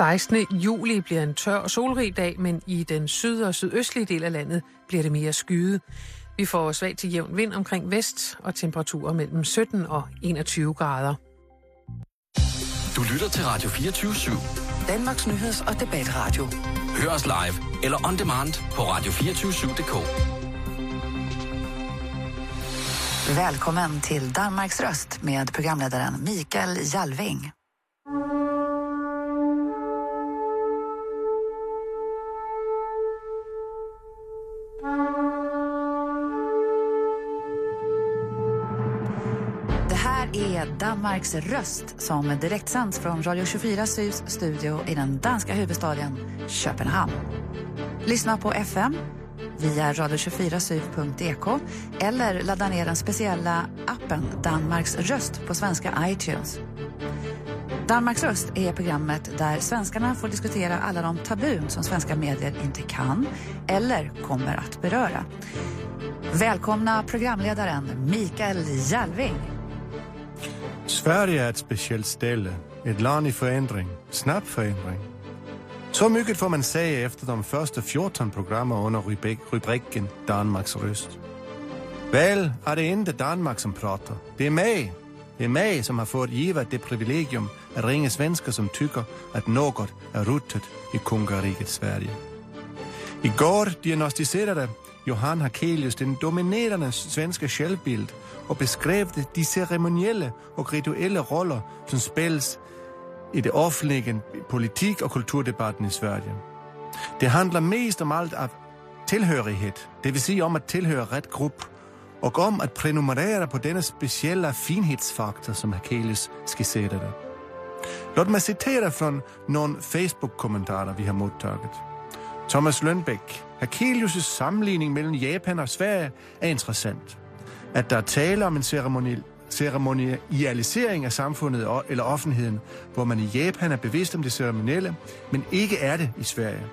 16. juli bliver en tør og solrig dag, men i den syd- og sydøstlige del af landet bliver det mere skyet. Vi får svag til jævn vind omkring vest og temperaturer mellem 17 og 21 grader. Du lytter til Radio 24 /7. Danmarks nyheds- og debatradio. Hør os live eller on demand på radio247.dk. Välkommen till Danmarks röst med programledaren Mikael Jalving. Är Danmarks röst som direktsänds från Radio 24 Syds studio i den danska huvudstaden Köpenhamn. Lyssna på FM via radio24syv.ek eller ladda ner den speciella appen Danmarks röst på svenska iTunes. Danmarks röst är programmet där svenskarna får diskutera alla de tabun som svenska medier inte kan eller kommer att beröra. Välkomna programledaren Mikael Jalving. Sverige är ett speciellt ställe, ett land i förändring, snabb förändring. Så mycket får man säga efter de första 14 programmen under rubriken Danmarks röst. Väl är det inte Danmark som pratar, det är mig. Det är mig som har fått givet det privilegium att ringa svenskar som tycker att något är ruttet i kungariket Sverige. Igår diagnostiserade Johan Hakelius den dominerande svenska självbild och beskrev de ceremoniella och rituella roller som spelas i det offentliga politik och kulturdebatten i Sverige. Det handlar mest om allt av tillhörighet, det vill säga om att tillhöra rätt grupp och om att prenumerera på denna speciella finhetsfaktor som Hakelius skisserade. Låt mig citera från någon Facebook-kommentarer vi har mottagit. Thomas Lundbäck. Hakelius' sammenligning mellan Japan och Sverige är intressant. At der er tale om en ceremoniel ceremonialisering af samfundet eller offentligheden, hvor man i Japan er bevidst om det ceremonielle, men ikke er det i Sverige.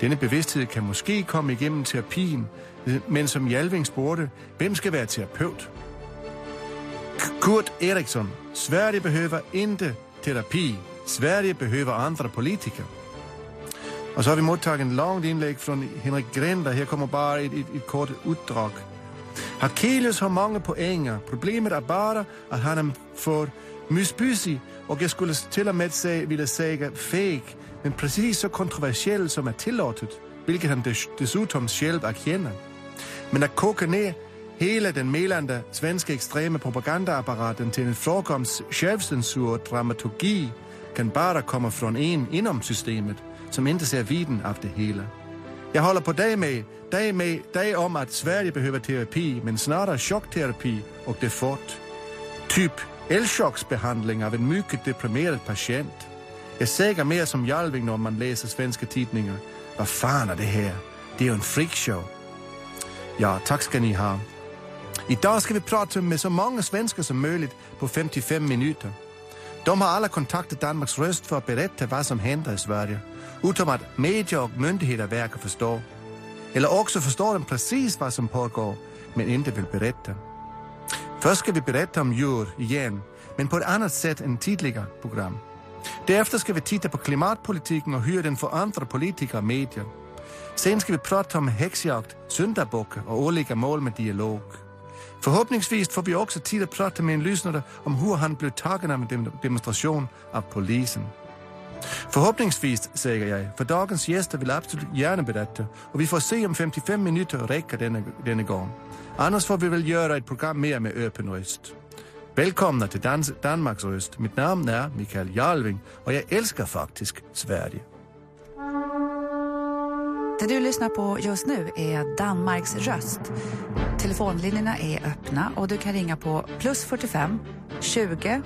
Denne bevidsthed kan måske komme igennem terapien, men som Jalving spurgte, hvem skal være terapeut? Kurt Eriksson, Sverige behöver inte terapi. Sverige behöver andra politiker. Och så har vi mottagit en långt inlägg från Henrik Grinder. Här kommer bara ett, ett, ett kort utdrag. Hakelius har många poänger. Problemet är bara att han är för mysbysig och jag skulle till och med säga, vilja säga feg, men precis så kontroversiell som är tillåtet, vilket han dessutom själv erkänner. Men att koka ner hela den melande svenska extrema propagandaapparaten till en fråga om självcensur och dramaturgi kan bara komma från en inom systemet som inte ser vidden av det hela. Jag håller på dig med, dig med, dig om att Sverige behöver terapi, men snarare chockterapi och det fort. Typ elchocksbehandling av en mycket deprimerad patient. Jag säger mer som Jalving när man läser svenska tidningar. Vad fan är det här? Det är ju en freakshow. Ja, tack ska ni ha. Idag ska vi prata med så många svenskar som möjligt på 55 minuter. De har alla kontaktat Danmarks röst för att berätta vad som händer i Sverige. Utom att media och myndigheter verkar förstå. Eller också förstår de precis vad som pågår, men inte vill berätta. Först ska vi berätta om djur igen, men på ett annat sätt än tidigare program. Därefter ska vi titta på klimatpolitiken och hur den förändrar politiker och medier. Sen ska vi prata om häxjakt, syndabockar och olika mål med dialog. Förhoppningsvis får vi också tid att prata med en lyssnare om hur han blev tagen av en demonstration av polisen. Förhoppningsvis, säger jag, för dagens gäster vill absolut gärna berätta och vi får se om 55 minuter räcker denna, denna gång. Annars får vi väl göra ett program mer med öppen röst. Välkomna till Dans Danmarks röst. Mitt namn är Mikael Jarlving och jag älskar faktiskt Sverige. Det du lyssnar på just nu är Danmarks röst. Telefonlinjerna är öppna och du kan ringa på plus 45 20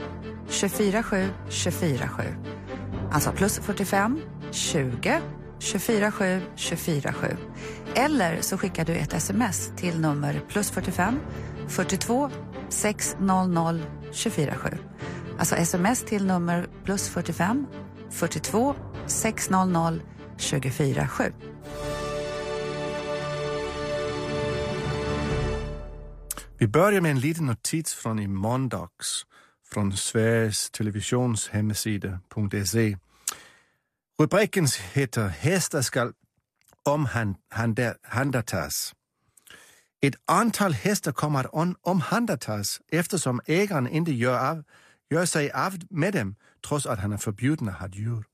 24 7 24 7. Alltså plus 45 20 24 7 24 7. Eller så skickar du ett sms till nummer plus 45 42 600 24 7. Alltså sms till nummer plus 45 42 600 24 7. Vi börjar med en liten notis från i måndags från Sveriges Televisions hemsida.se. Rubriken heter Hästar skall omhändertas. Ett antal hästar kommer att on- eftersom ägaren inte gör, av, gör sig av med dem trots att han är förbjuden att ha djur.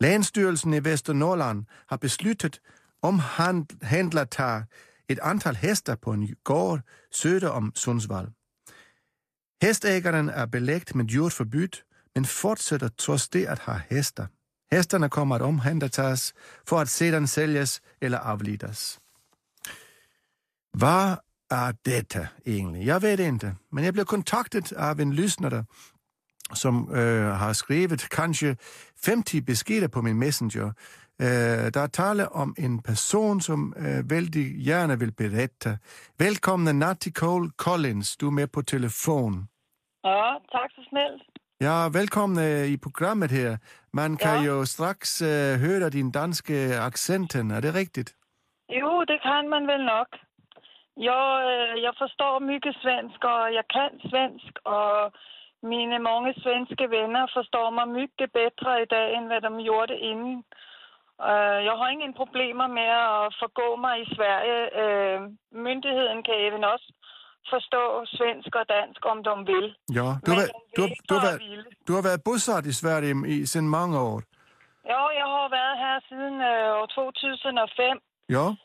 Länsstyrelsen i Västernorrland har beslutat omhänderta ett antal hästar på en gård söder om Sundsvall. Hästägaren är belagd med djurförbud men fortsätter trots det att ha hästar. Hästarna kommer att omhändertas för att sedan säljas eller avlidas. Vad är detta egentligen? Jag vet inte, men jag blev kontaktad av en lyssnare som øh, har skrivit kanske 50 beskeder på min messenger. Øh, der er tale om en person som øh, väldigt gärna vill berätta. Välkommen Natty Cole Collins, du är med på telefon. Ja, tack så snällt. Ja, välkommen øh, i programmet här. Man kan Ja. ju strax äh, höra din danske accenten, är det riktigt? Jo, det kan man väl nog. Jag, eh, jag förstår mycket svenska jag kan svensk och mina många svenska vänner förstår mig mycket bättre idag än vad de gjorde innan. Eh, Jag har ingen problem med att förgå mig i Sverige. Eh, Myndigheten kan även också förstå svenska och dansk om de vill. Ja, du har, de du, har, du, har du har været bosatt i Sverige i, sedan många år. Ja, jag har varit här sedan år 2005. Ja,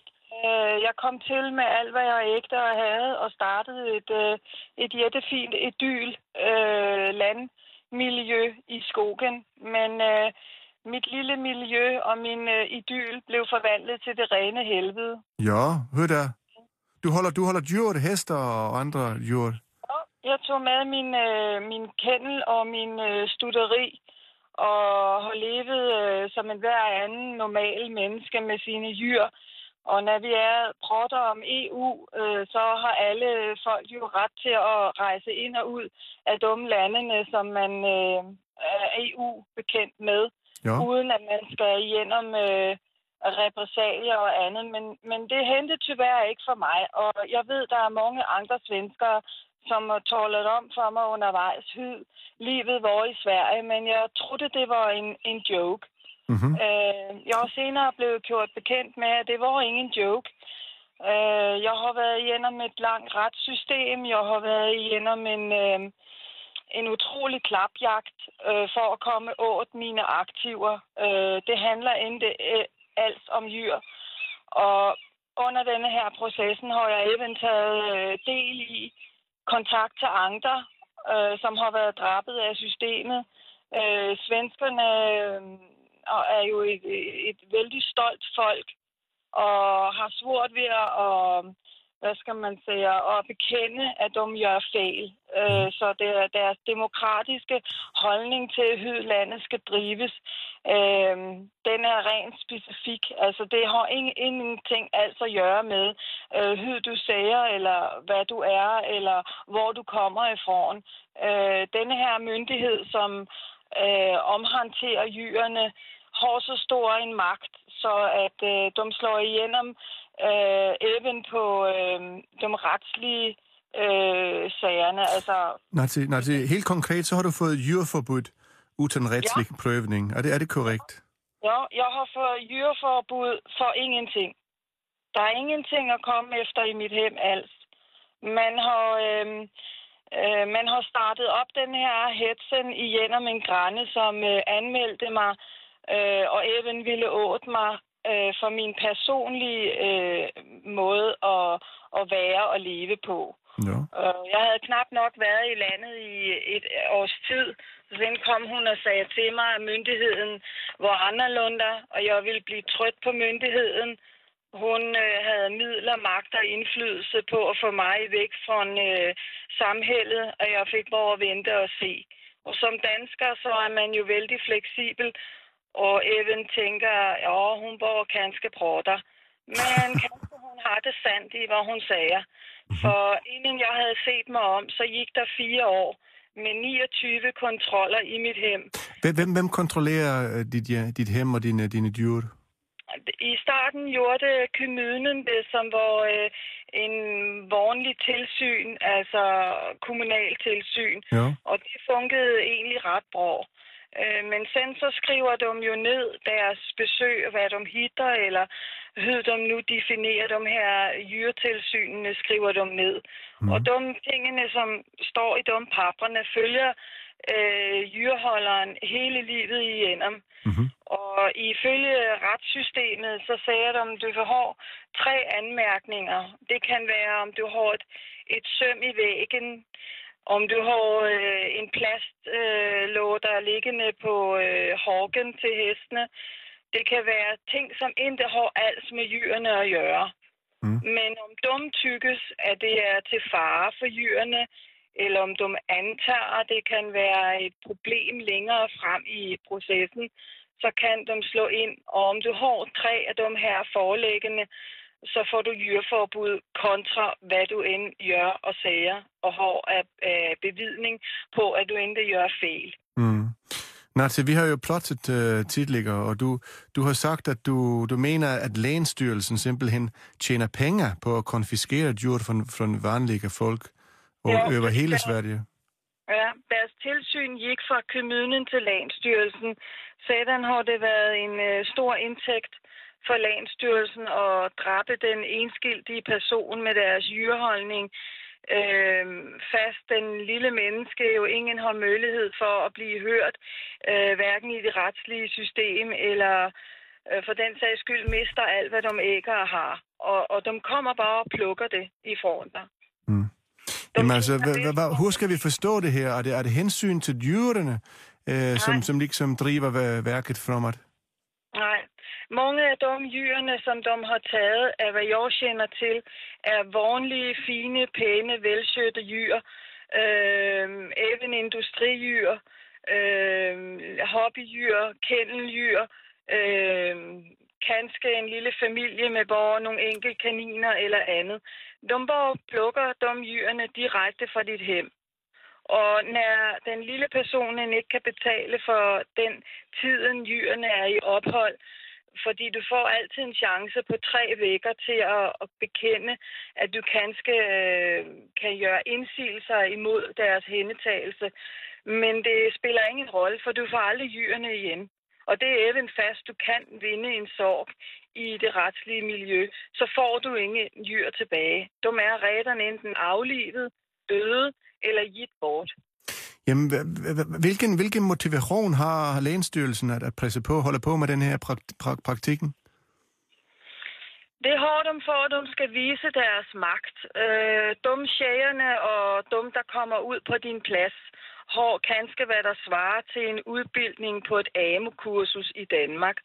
Øh, Jeg kom til med alt, hvad jeg ægte og havde, og startede et, øh, et jättefint idyl øh, landmiljø i skogen. Men øh, mit lille miljø og min øh, idyl blev forvandlet til det rene helvede. ja, hur där? Du håller, du håller djur, hästar och andra djur. Jeg tog med min, øh, min kennel og min øh, studeri og har levet øh, som en hver anden normal menneske med sine dyr. Og når vi er prater om EU, øh, så har alle folk jo ret til at rejse ind og ud af de landene, som man øh, er EU-bekendt med, Ja, uden at man skal igennem øh, repressalier og andet. Men, men det hentede tyvärr ikke for mig, og jeg ved, der er mange andre svenskere, som har talat om for mig undervejs, hur livet var i Sverige, men jeg troede, det var en, en joke mhm. Øh, jeg har senere blevet gjort bekendt med, at det var ingen joke. Øh, jeg har været igennem et langt retssystem. Jeg har været igennem en, øh, en utrolig klapjagt øh, for at komme åt mine aktiver. Øh, det handler ikke øh, alt om dyr. Og under denne her processen har jeg even taget øh, del i kontakt til andre, øh, som har været drabet af systemet. Øh, svenskerne øh, og er jo et, et vældig stolt folk, og har svårt ved at, hvad skal man sige, at bekende, at de gør fejl. Øh, så det er deres demokratiske holdning til, hvordan landet skal drives. Øh, den er rent specifik. Altså, det har ingen, ingenting altså at gøre med, øh, hvad du siger, eller hvad du er, eller hvor du kommer ifra. Øh, denne her myndighed, som øh, omhanterer dyrene, har så stor en magt, så at øh, de slår igennem øh, even på øh, de retslige øh, sagerne. Altså, Natsi, Natsi, helt konkret så har du fået djurforbud utan rättslig prövning. Er det, er det korrekt? ja, jeg har fået dyreforbud for ingenting. Der er ingenting at komme efter i mit hjem altså. Man har, øh, øh, man har startet op den her hetsen igennem en grænne, som øh, anmeldte mig øh, og even ville åt mig øh, for min personlige øh, måde at, at være og leve på. Ja. Øh, Jeg havde knap nok været i landet i et års tid. Så den kom hun og sagde til mig, at myndigheden var anderledes, og jeg ville blive tryt på myndigheden. Hun øh, havde midler, magt og indflydelse på at få mig væk fra øh, samhældet, og jeg fik bare at vente og se. Og som dansker, så er man jo vældig fleksibel, og even tænker, ja, hun bor ganske prater. Men kanskje hun har det sandt i, hvad hun siger. For inden jeg havde set mig om, så gik der fire år med 29 kontroller i mit hjem. Hvem, hvem, hvem kontrollerer øh, dit, ja, dit hjem og dine, dine dyr? I starten gjorde kommunen det, som var øh, en vanlig tilsyn, altså kommunal tilsyn. Ja. Og det fungerede egentlig ret bra. Øh, men sen så skriver de jo ned deres besøg, hvad de hitter, eller hur de nu definerer de her jyretilsynene, skriver de ned. Mm. Og de tingene, som står i de papperne, følger øh, jyreholderen hele livet igennem. Mm-hmm. Og ifølge retssystemet, så sagde de, om du har tre anmærkninger. Det kan være, om du har et, et søm i væggen, om du har øh, en plastlåg, øh, der er liggende på øh, horken til hestene. Det kan være ting, som ikke har alt med dyrene at gøre. Mm. Men om de tykkes, at det er til fare for dyrene, eller om de antager, at det kan være et problem længere frem i processen, så kan de slå ind. Og om du har tre af de her forelæggende, så får du dyrforbud kontra, hvad du end gør og sager, og har af, bevidning på, at du ikke gør fejl. Mm. Natte, vi har jo plottet øh, uh, tidligere, og du, du har sagt, at du, du mener, at lægenstyrelsen simpelthen tjener penge på at konfiskere dyr fra, fra vanlige folk og ja, over hele Sverige. Ja, deres tilsyn gik fra kommunen til Lægenstyrelsen. Sådan har det været en uh, stor indtægt for Lægenstyrelsen at dræbe den enskildige person med deres jyreholdning. Øh, fast den lille menneske jo ingen har mulighed for at blive hørt, øh, hverken i det retslige system eller øh, for den sags skyld mister alt, hvad de ægger har. Og, og de kommer bare og plukker det i fronter. Mm. Jamen altså, hvor skal vi forstå det her? Er det, er det hensyn til dyrene, øh, som, som ligesom driver værket fremad? Nej. Mange af de dyrene, som de har taget, af hvad jeg kender til, er vanlige, fine, pæne, velsøgte dyr. Øh, even industridyr, øh, hobbydyr, kendeldyr, kanske en lille familie med bara nogle enkelte kaniner eller andet. De bare plukker de dyrene direkte fra dit hem. Og når den lille personen ikke kan betale for den tiden, dyrene er i ophold, fordi du får altid en chance på tre veckor til at, at bekende, at du kanske øh, kan gøre indsigelser imod deres händelse. Men det spiller ingen rolle, for du får aldrig dyrene igen. Og det er even fast, du kan vinde en sorg i det retslige miljø, så får du ingen dyr tilbage. De er redderne enten aflivet, døde eller givet bort. Jamen, hvilken, hvilken motivation har Lægenstyrelsen at, at presse på, holde på med den her prak- praktikken? Det har de for, at de skal vise deres magt. Øh, de sjægerne og dem, der kommer ud på din plads, har kanskje hvad der svarer til en udbildning på et AMO-kursus i Danmark.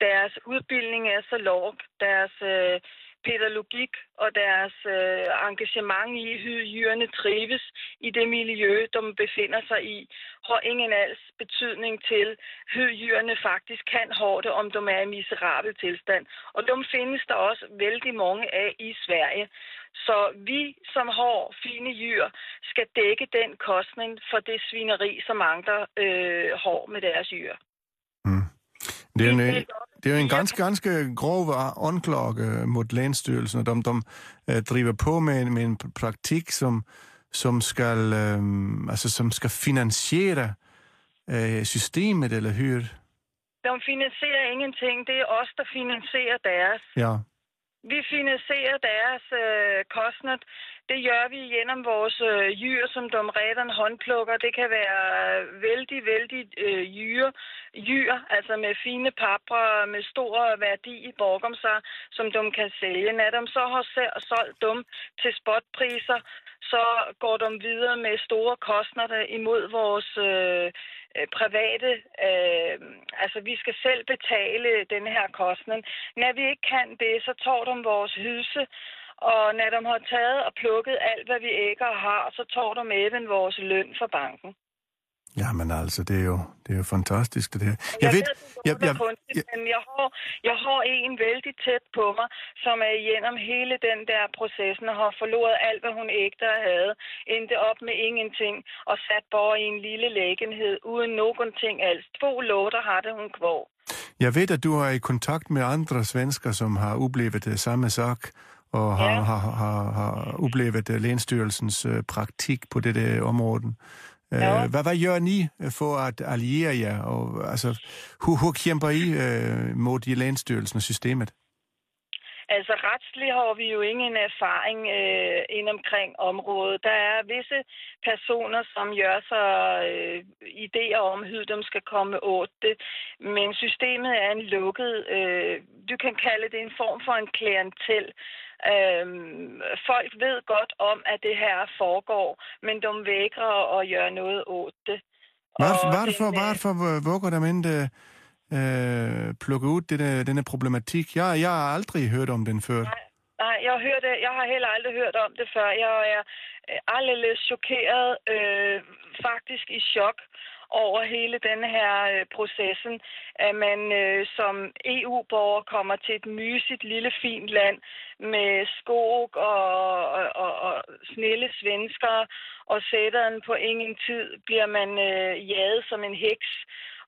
Deres udbildning er så låg, deres øh, pædagogik og deres øh, engagement i, hur dyrene trives i det miljø, de befinder sig i, har ingen alls betydning til, hur dyrene faktisk kan have det, om de er i miserabel tilstand. Og de findes der også vældig mange af i Sverige. Så vi, som har fine dyr, skal dække den kostning for det svineri, som andre øh, har med deres dyr. Det er, en, det er jo en ganske, ganske grov anklage mod Lænsstyrelsen, og de, de uh, driver på med, med en praktik, som, som, skal, um, altså, som skal finansiere uh, systemet, eller hur? De finansierer ingenting. Det er os, der finansierer deres. Ja. Vi finansierer deres øh, kostnad. Det gør vi gennem vores øh, jyr, som domrætterne håndplukker. Det kan være øh, vældig, vældig øh, jyr, jyr, altså med fine papre med stor værdi i borgom sig, som de kan sælge. Når de så har solgt dem til spotpriser, så går de videre med store kostnader imod vores øh, øh private. Øh, altså, vi skal selv betale den her kostnad. Når vi ikke kan det, så tager de vores hyse, og når de har taget og plukket alt, hvad vi ægger har, så tager de även vores løn fra banken. Ja, men altså, det er jo, det er jo fantastisk, det her. Jeg, jeg ved, jeg, jeg, kunstigt, jeg, men jeg har, jeg har en vældig tæt på mig, som er igennem hele den der processen og har forloret alt, hvad hun ægte havde, endte op med ingenting og sat bare i en lille lægenhed uden ting alls. To låter har det hun kvår. Jeg ved, at du er i kontakt med andre svensker, som har oplevet det samme sak og har, ja. har, har, har oplevet Lænsstyrelsens øh, praktik på det område. Øh, Ja. hvad, hvad gør ni for at alliere jer? Og, altså, hur, hur kæmper I øh, mod de lænsstyrelsen og systemet? Altså retsligt har vi jo ingen erfaring øh, ind omkring området. Der er visse personer, som gør sig øh, idéer om, at de skal komme åt det. Men systemet er en lukket, øh, du kan kalde det en form for en klientel. Øh, folk ved godt om, at det her foregår, men de vægrer at gøre noget åt det. Varför, varför, den, varför vågar de inte øh, plukke ud denne, denne problematik? Jeg, jeg har aldrig hørt om den før. Nej, jeg har, hørt det. jeg har heller aldrig hørt om det før. Jeg er øh, aldrig chokeret, øh, faktisk i chok over hele den her øh, processen, at man øh, som EU-borger kommer til et mysigt lille fint land med skog og, og, og, og snille svenskere, og sætteren på ingen tid, bliver man øh, jaget som en heks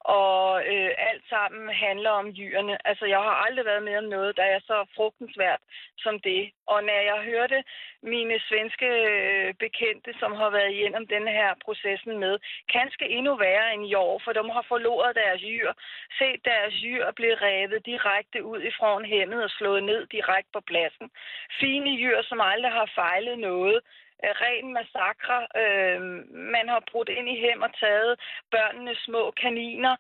og øh, alt sammen handler om dyrene. Altså, jeg har aldrig været med om noget, der er så frugtensvært som det. Og når jeg hørte mine svenske øh, bekendte, som har været igennem den her processen med, kanskje endnu værre end i år, for de har forloret deres dyr, set deres dyr blive revet direkte ud ifra hemmet og slået ned direkte på pladsen. Fine dyr, som aldrig har fejlet noget, ren massakre. Øh, man har brudt ind i hjem og taget børnenes små kaniner,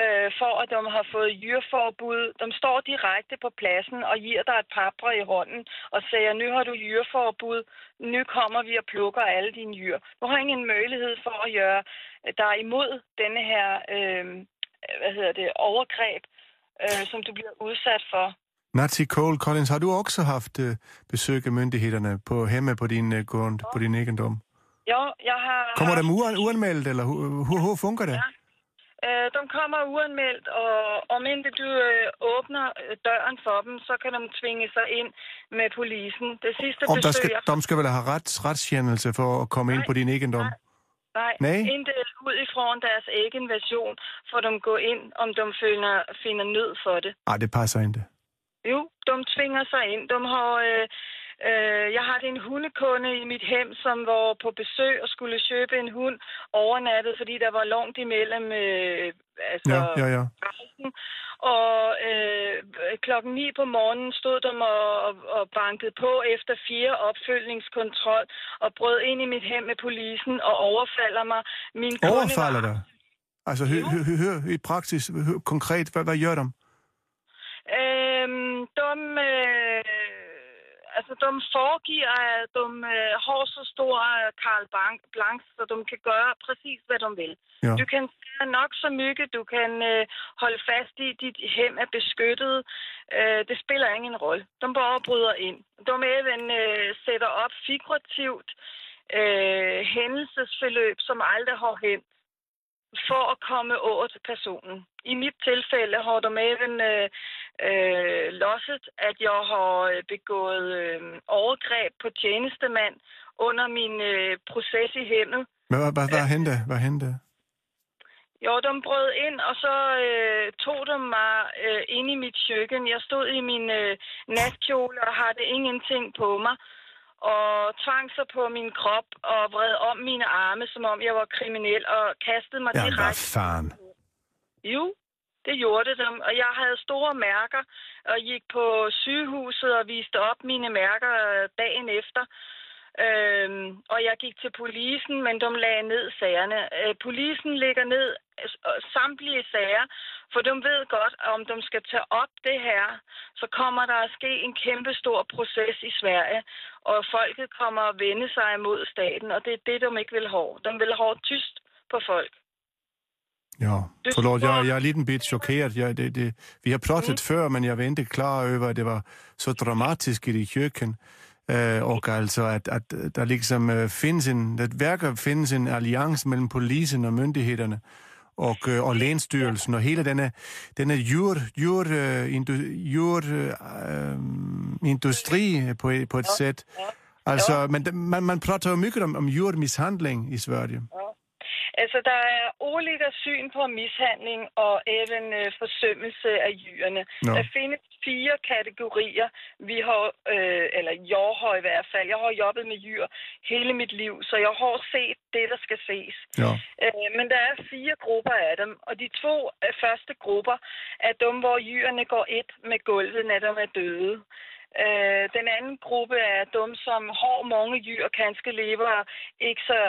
øh, for at de har fået jyreforbud. De står direkte på pladsen og giver dig et papre i hånden og siger, nu har du jyreforbud, nu kommer vi og plukker alle dine jyr. Du har ingen mulighed for at gøre dig imod denne her øh, hvad hedder det, overgreb, øh, som du bliver udsat for. Nazi Cole Collins, har du også haft øh, besøg af myndighederne på hjemme på din øh, grund, på din ejendom? Jo, jeg har... Kommer dem uan, uanmeldt, eller hvor, hvor fungerer det? Ja. Øh, de kommer uanmeldt, og om ikke du åbner øh, døren for dem, så kan de tvinge sig ind med polisen. Det sidste Om skal, jeg de skal vel have rets, retskendelse for at komme ind Nej, på din ejendom? Nej, Nej? ikke ud ifra deres egen version, for de gå ind, om de finder, finder nød for det. Nej, det passer ikke. Jo, de tvinger sig ind. De har, øh, øh, jeg har en hundekunde i mit hjem, som var på besøg og skulle købe en hund overnattet, fordi der var langt imellem øh, altså, Ja, ja, ja. rejsen. Og øh, klokken 9 på morgenen stod de og, og, og bankede på efter fire opfølgningskontrol og brød ind i mit hjem med polisen og overfalder mig. Min Overfalder dig? Altså, hør, hør, hør, hør, i praksis, hør, konkret, hvad, hvad gør de? De, øh, altså, de foregiver, at de øh, har så stor øh, Karl Blanc, så de kan gøre præcis, hvad de vil. Ja. Du kan sige nok så mygge, du kan holde fast i, dit hjem er beskyttet. Øh, det spiller ingen rolle. De bare bryder ind. De even øh, sætter op figurativt øh, hændelsesforløb, som aldrig har hent for at komme over til personen. I mit tilfælde har de even øh, øh, losset, at jeg har øh, begået øh, overgreb på tjenestemand under min øh, proces i hjemmet. Hvad, hvad, hvad, hvad hente? Hvad hente? Jo, de brød ind, og så øh, tog de mig øh, ind i mit køkken. Jeg stod i min øh, natkjole og havde ingenting på mig. Og tvang sig på min krop og vred om mine arme, som om jeg var kriminel, og kastede mig Ja, direkte fanden? Jo, det gjorde det. Og jeg havde store mærker og gik på sygehuset og viste op mine mærker øh, dagen efter. Øhm, og jeg gik til polisen, men de lagde ned sagerne. Øh, polisen lægger ned øh, samtlige sager, for de ved godt, om de skal tage op det her, så kommer der at ske en kæmpe stor proces i Sverige, og folket kommer at vende sig imod staten, og det er det, de ikke vil have. De vil have tyst på folk. Ja, får- jeg er lidt en bit chokeret. Jeg, det, det, vi har plottet mm. før, men jeg var ikke klar over, at det var så dramatisk i det køkken. Øh, og altså, at, at der liksom øh, findes en, at værker findes en alliance mellem polisen og myndighederne og, øh, og lænsstyrelsen og hele denne, denne jord, jord, øh, indu, jord øh, industri på, på et sæt. Altså, men man, man prater jo mycket om, om jordmishandling i Sverige. Altså, der er olika syn på mishandling og även øh, forsømmelse af dyrene. Nå. Der findes fire kategorier. Vi har, øh, eller jeg har i hvert fald, jeg har jobbet med dyr hele mit liv, så jeg har set det, der skal ses. Ja. Øh, men der er fire grupper af dem, og de to øh, første grupper er dem, hvor dyrene går et med gulvet, når de er døde. Øh, den anden gruppe er dem, som har mange dyr, kanskje lever ikke så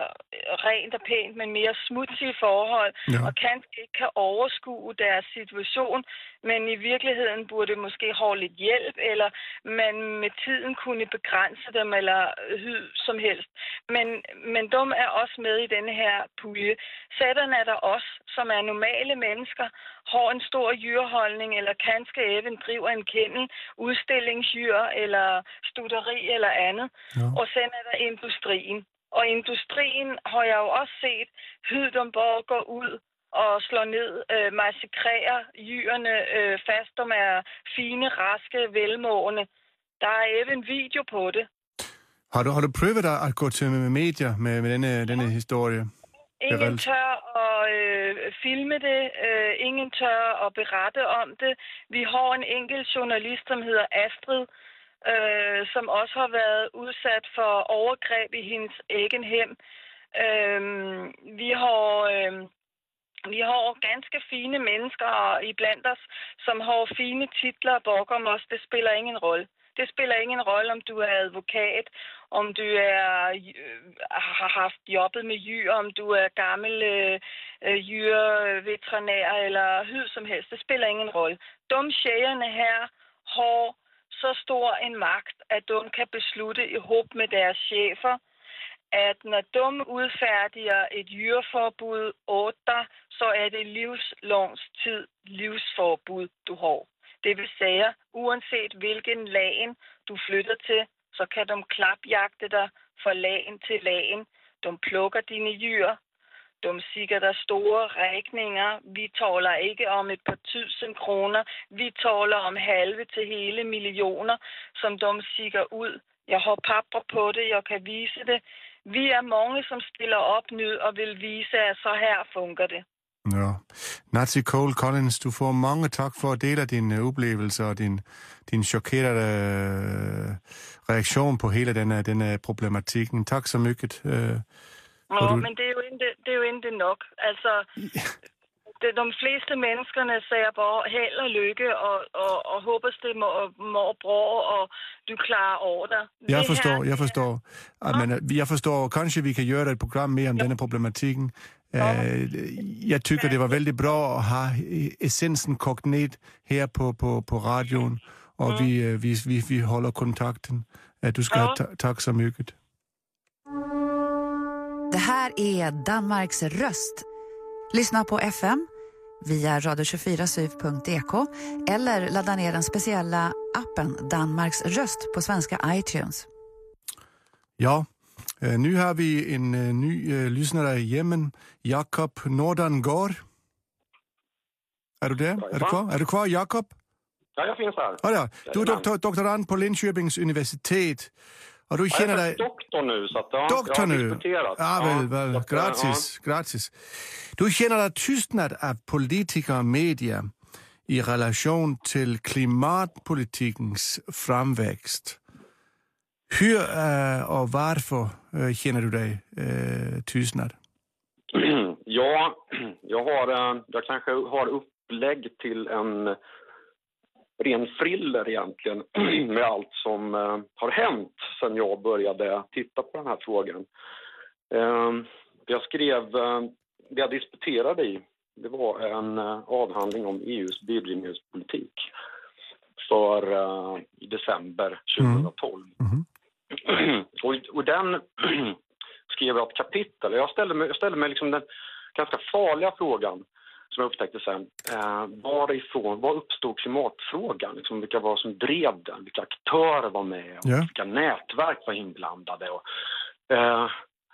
rent og pænt, men mere smutsige forhold, Ja. og kanskje ikke kan overskue deres situation, men i virkeligheden burde måske have lidt hjælp, eller man med tiden kunne begrænse dem, eller hyd som helst. Men, men de er også med i denne her pulje. Sådan er der også, som er normale mennesker, har en stor dyreholdning, eller kanskje even driver en kendel, udstillingsdyr, eller studeri eller andet. Ja. Og så er der industrien. Og industrien har jeg jo også set, hydom bare går ud og slår ned, øh, massakrerer dyrene øh, fast, de er fine, raske, velmående. Der er even en video på det. Har du, har du prøvet at, at gå til medier med, med denne, denne historie? Ingen tør at øh, filme det, øh, ingen tør at berette om det. Vi har en enkelt journalist, som hedder Astrid, øh, som også har været udsat for overgreb i hendes egen hjem. Øh, vi har... Øh, vi har ganska fina människor ibland oss som har fina titlar bakom oss. Det spelar ingen roll. Det spelar ingen roll om du är advokat, om du är, øh, har haft jobbet med djur, om du är gammal äh, øh, djurveterinär øh, eller hur som helst. Det spelar ingen roll. De tjejerna här har så stor en makt att de kan besluta ihop med deras chefer, at når de udfærdiger et djurförbud åt dig, så er det livslångs tid livsforbud, du har. Det vil sige, uanset hvilken lagen du flytter til, så kan de klapjagte dig fra lagen til lagen. De plukker dine djur. De sikker dig store rækninger. Vi taler ikke om et par tusind kroner. Vi taler om halve til hele millioner, som de sikker ud. Jeg har papper på det. Jeg kan vise det. Vi er mange, som stiller op nu og vil vise, at så her fungerer det. Ja. Nazi Cole Collins, du får mange tak for at dele dine oplevelser og din, din chokerede øh, reaktion på hele denne, denne problematikken. Tak så mycket. Øh, Nå, du- men det er jo ikke, det jo ikke nok. Altså, det, de fleste menneskerne siger bare held og lykke, og, og, og håber, det må, må bra, og du klarer over dig. jeg Det forstår, her, jeg forstår. Ah, Men, jeg forstår, kanskje vi kan gøre et program mere om denne problematikken. Øh, jeg tykker, det var vældig bra at have essensen kogt ned her på, på, på radioen, og vi, øh, vi, vi, vi holder kontakten. Øh, Du skal Ja. have ta- tak så mycket. Det här är Danmarks röst. Lyssna på FM via radio24syv.dk eller ladda ner den speciella appen Danmarks röst på svenska iTunes. Ja, øh, nu har vi en øh, ny øh, lyssnare i Yemen, Jakob Nordangård. Er du der? Er du kvar? Er du kvar, Jakob? Ja, jag finns här. Ja, ja. Du är doktor, doktorand på Linköpings universitet. Och du Jag känner är dig... faktiskt doktor nu, så att, ja, Doktor jag har disputerat. Ja, väl, väl. att, ja, Gratis, gratis. Du känner dig tystnad av politiker och media i relation till klimatpolitikens framväxt. Hur äh, och varför äh, känner du dig äh, tystnad? Ja, jag, har, eh, jag kanske har upplägg till en ren thriller egentligen med allt som eh, har hänt sen jag började titta på den här frågan. Eh, Jag skrev, eh, det jag disputerade i, det var en eh, avhandling om EUs biodrivmedelspolitik för december 2012. Mhm. och, och den skrev jag ett kapitel. Jag ställde mig, jag ställde mig liksom den ganska farliga frågan som jag upptäckte sen. Eh, varifrån, var uppstod klimatfrågan? Liksom, vilka var som drev den? Vilka aktörer var med? Ja. Vilka nätverk var inblandade? Och, eh,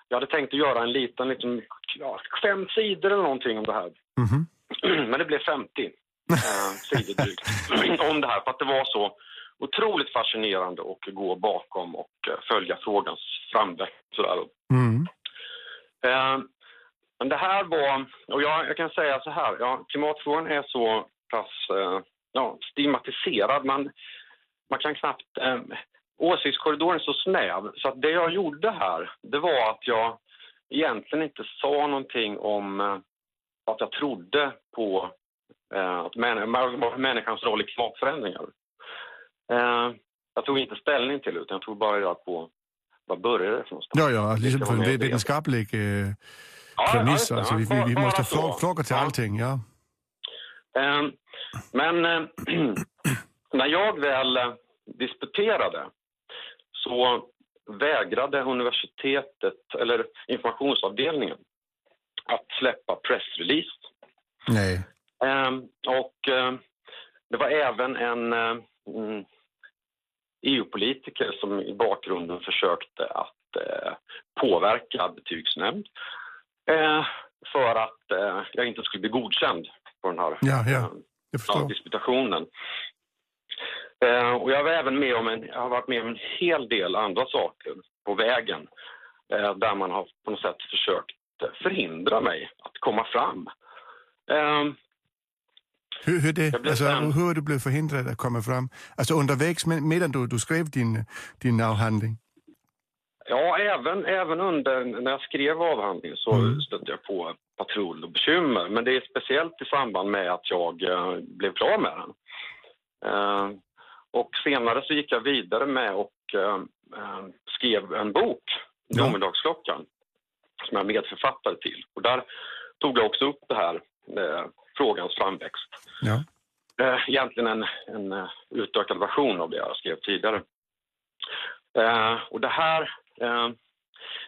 jag hade tänkt att göra en liten, liksom, ja, fem sidor eller någonting om det här. Mhm. Men det blev 50 eh, sidor drygt om det här. För att det var så otroligt fascinerande att gå bakom och eh, följa frågans framväxt. Sådär. Mm. Eh, men det här var, och jag, jag kan säga så här, ja, klimatfrågan är så pass eh, ja, stigmatiserad. Man, man kan knappt... Eh, åsiktskorridoren är så snäv så att det jag gjorde här, det var att jag egentligen inte sa någonting om eh, att jag trodde på eh, att män, människans roll i klimatförändringar. Eh, jag tog inte ställning till det, utan jag tog bara reda på vad började det för någonstans. Ja, ja, liksom från vetenskaplig eh, premiss. Ja, alltså, vi, vi, vi måste fråga till ja. allting, ja. Eh, men eh, när jag väl eh, disputerade så vägrade universitetet, eller informationsavdelningen, att släppa pressrelease. Nej. Um, och um, det var även en um, EU-politiker som i bakgrunden försökte att uh, påverka betygsnämnd uh, för att uh, jag inte skulle bli godkänd på den här ja, ja. Jag disputationen. Eh, och jag, var även med om en, jag har varit med om en hel del andra saker på vägen eh, där man har på något sätt försökt förhindra mig att komma fram. Eh, hur, hur, det, alltså, hur du blev förhindrad att komma fram? Alltså undervägs medan du, du skrev din, din avhandling? Ja, även, även under, när jag skrev avhandlingen så mm. stötte jag på patrull och bekymmer. Men det är speciellt i samband med att jag uh, blev klar med den. Uh, och senare så gick jag vidare med och eh, eh skrev en bok, Domedagsklockan, som jag är medförfattare till. Och där tog jag också upp det här, eh, frågans framväxt. Ja. Eh, egentligen en, en utökad version av det jag skrev tidigare. Eh, och det här... Eh,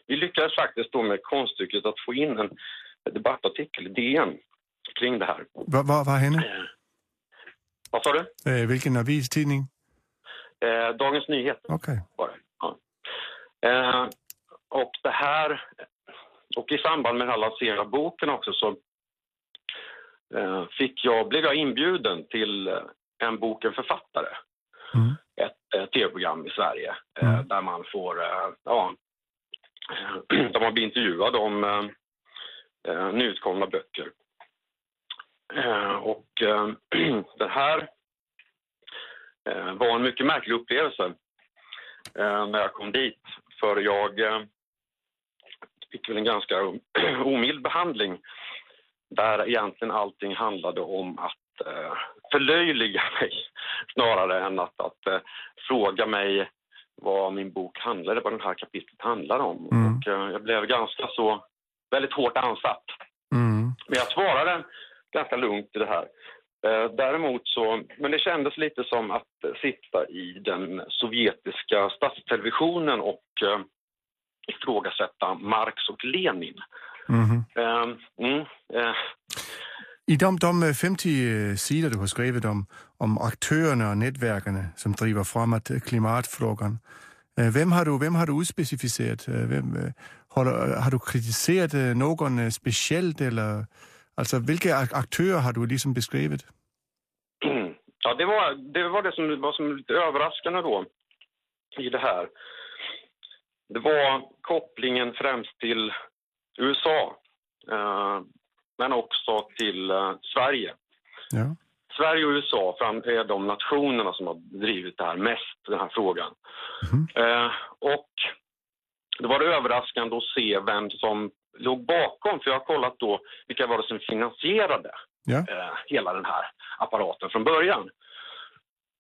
vi lyckades faktiskt då med konststycket att få in en debattartikel i DN kring det här. Vad va, va hände? Eh, vad sa du? Eh, vilken avistidning? Eh, Dagens Nyheter okay. var det. Ja. Eh, och det här, och i samband med den här lanserade boken också så eh, fick jag, blev jag inbjuden till eh, en bok en författare. Mm. Ett eh, tv-program i Sverige eh, mm. där man får, ja, där man blir intervjuad om eh, nyutkomna böcker. och det här eh, var en mycket märklig upplevelse eh, när jag kom dit. För jag eh, fick väl en ganska omild behandling där egentligen allting handlade om att eh, förlöjliga mig snarare än att, att eh, fråga mig vad min bok handlade, vad den här kapitlet handlar om. Mm. Och, eh, jag blev ganska så väldigt hårt ansatt. Mm. Men jag svarade ganska lugnt i det här. Eh, däremot så, men det kändes lite som att sitta i den sovjetiska statstelevisionen och eh, ifrågasätta Marx och Lenin. Mm. Eh, mm, eh. I de, de 50 sidor du har skrivit om, om aktörerna och nätverken som driver framåt øh, klimatfrågan, øh, vem har du, vem har du utspecificerat? Øh, vem, har, har du kritiserat någon speciellt eller Alltså vilka aktörer har du liksom beskrivit? Ja, det var det, var det som var som lite överraskande då i det här. Det var kopplingen främst till USA, eh, men också till eh, Sverige. Ja. Sverige och USA är de nationerna som har drivit det här mest, den här frågan. Mm. Eh, och det var överraskande att se vem som låg bakom, för jag har kollat då vilka var det som finansierade ja. eh, hela den här apparaten från början.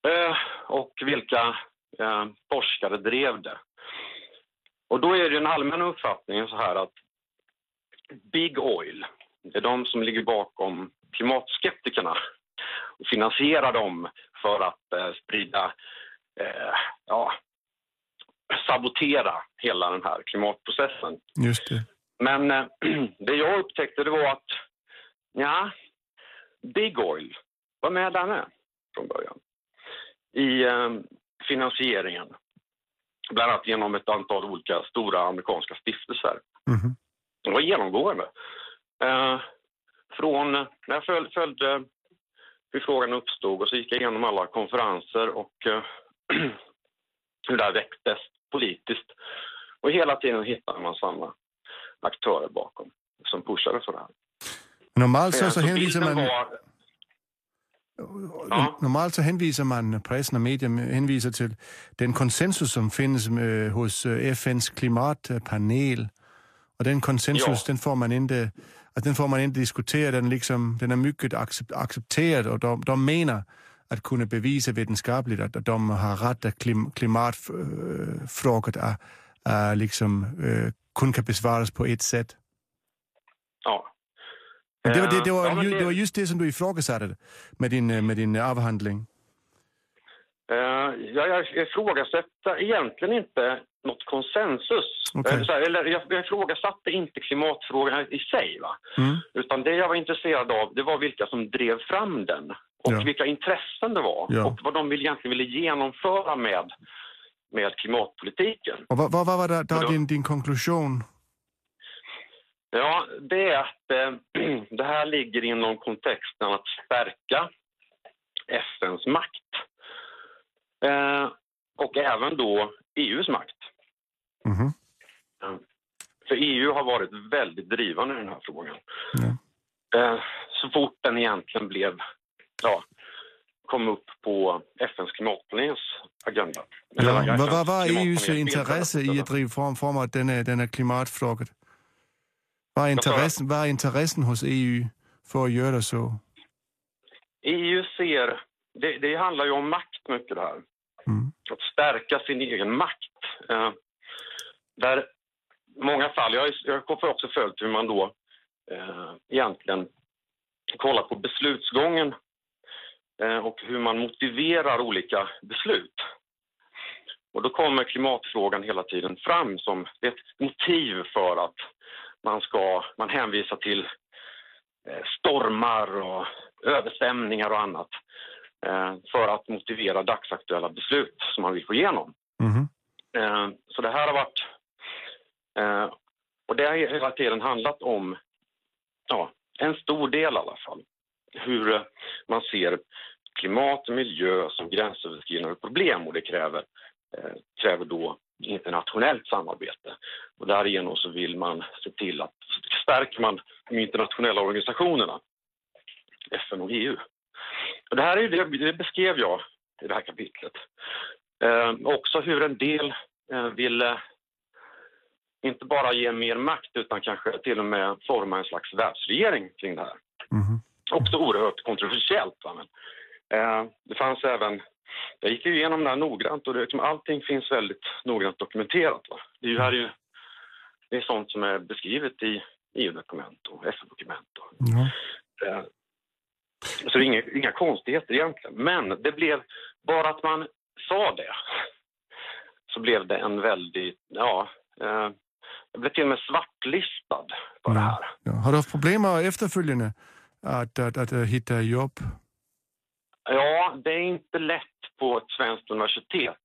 Eh, och vilka eh, forskare drev det. Och då är det en allmän uppfattning så här att Big Oil, det är de som ligger bakom klimatskeptikerna och finansierar dem för att eh, sprida, eh, ja, sabotera hela den här klimatprocessen. Just det. Men eh, det jag upptäckte det var att ja, Big Oil var med där med från början i eh, finansieringen. Bland annat genom ett antal olika stora amerikanska stiftelser. Mm. Det var genomgående. Eh, från när jag följde, följde hur frågan uppstod och så gick jag igenom alla konferenser och eh, hur det här väcktes politiskt. Och hela tiden hittade man samma aktörer bakom som pushade för det här. Normalt så, så hänvisar man... Var... Ja. Normalt så hänvisar man, pressen och media hänvisar till den konsensus som finns med, hos eh, FNs klimatpanel. Och den konsensus, Ja. den får man inte, att den får man inte diskutera, den, liksom, den är mycket accept, accepterad och de, de menar att kunna bevisa vetenskapligt att, att de har rätt att klim, klimatfrågor är, är liksom, äh, kun kan besvaras på ett sätt. Ja. Det, var, det, det, var, ja, ju, det- det var just det som du ifrågasatte med din, med din avhandling. Eh, jag, jag ifrågasätter egentligen inte något konsensus. Okej. Eh, Eller jag, jag ifrågasatte inte klimatfrågan i sig. Va? Mm. Utan det jag var intresserad av det var vilka som drev fram den. Och Ja. vilka intressen det var. Ja. Och vad de egentligen ville genomföra med, med klimatpolitiken. Och vad, vad, vad var där, där Vadå? din, din konklusion? Ja, det är att eh, det här ligger inom kontexten att stärka FNs makt. Eh, och även då EUs makt. Mhm. För EU har varit väldigt drivande i den här frågan. Ja. Eh, så fort den egentligen blev, ja, kom upp på FNs klimatpanels agenda. Eller, Ja, vad, vad var klimatpanels EUs intresse i att driva fram, framåt denna, denna klimatfråga? Vad är, intressen, vad är intressen hos EU för att göra så? EU ser, det, det handlar ju om makt mycket det här. Mm. Att stärka sin egen makt. Eh, där många fall, jag, jag har också följt hur man då eh, egentligen kollar på beslutsgången eh, och hur man motiverar olika beslut. Och då kommer klimatfrågan hela tiden fram som ett motiv för att man ska, man hänvisar till eh, stormar och översvämningar och annat för att motivera dagsaktuella beslut som man vill få igenom. Eh, Så det här har varit... eh, Och det har hela tiden handlat om, ja, en stor del i alla fall, hur eh, man ser klimat och miljö som gränsöverskridande problem och det kräver, eh, kräver då internationellt samarbete. Och därigenom så vill man se till att stärker man de internationella organisationerna, FN och EU. Det här är det, det beskrev jag i det här kapitlet. Eh, också hur en del eh, ville inte bara ge mer makt utan kanske till och med forma en slags världsregering kring det här. Mhm. Också oerhört kontroversiellt. Va? Men, eh, det fanns även, jag gick ju igenom det här noggrant och det, liksom, allting finns väldigt noggrant dokumenterat. Va? Det är ju här är ju, det är sånt som är beskrivet i EU-dokument och FN-dokument. Ja. Eh, Så det är inga, inga konstigheter egentligen. Men det blev, bara att man sa det, så blev det en väldigt, ja, eh, jag blev till och med svartlistad på det här. Ja. Har du haft problem med efterföljande att, att, att, att hitta jobb? Ja, det är inte lätt på ett svenskt universitet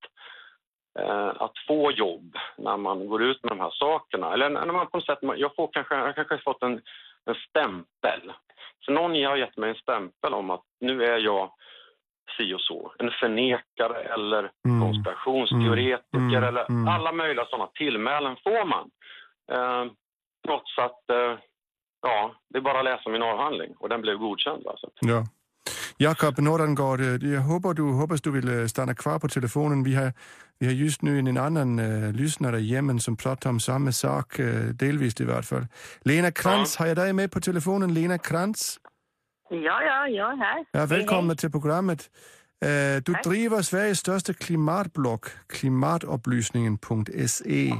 eh, att få jobb när man går ut med de här sakerna. Eller när man på något sätt, jag, får kanske, jag kanske har fått en, en stämpel. Så någon har gett mig en stämpel om att nu är jag si och så. En förnekare eller Mm. konspirationsteoretiker Mm. Mm. eller Mm. alla möjliga sådana tillmälen får man. Eh, trots att, eh, ja, det är bara att läsa min avhandling och den blev godkänd. Alltså. Ja. Jakob Nordengård, eh, jag hoppas du, hoppas du vill eh, stanna kvar på telefonen. Vi har, vi har just nu en annan uh, lyssnare i Yemen som pratar om samma sak, uh, delvis i vart fall. Lena Krantz, har jag dig med på telefonen? Lena Krantz? Ja, ja, jag är här. Ja, välkommen Hej, till programmet. Eh, du Tack. driver Sveriges största klimatblogg, klimatupplysningen.se.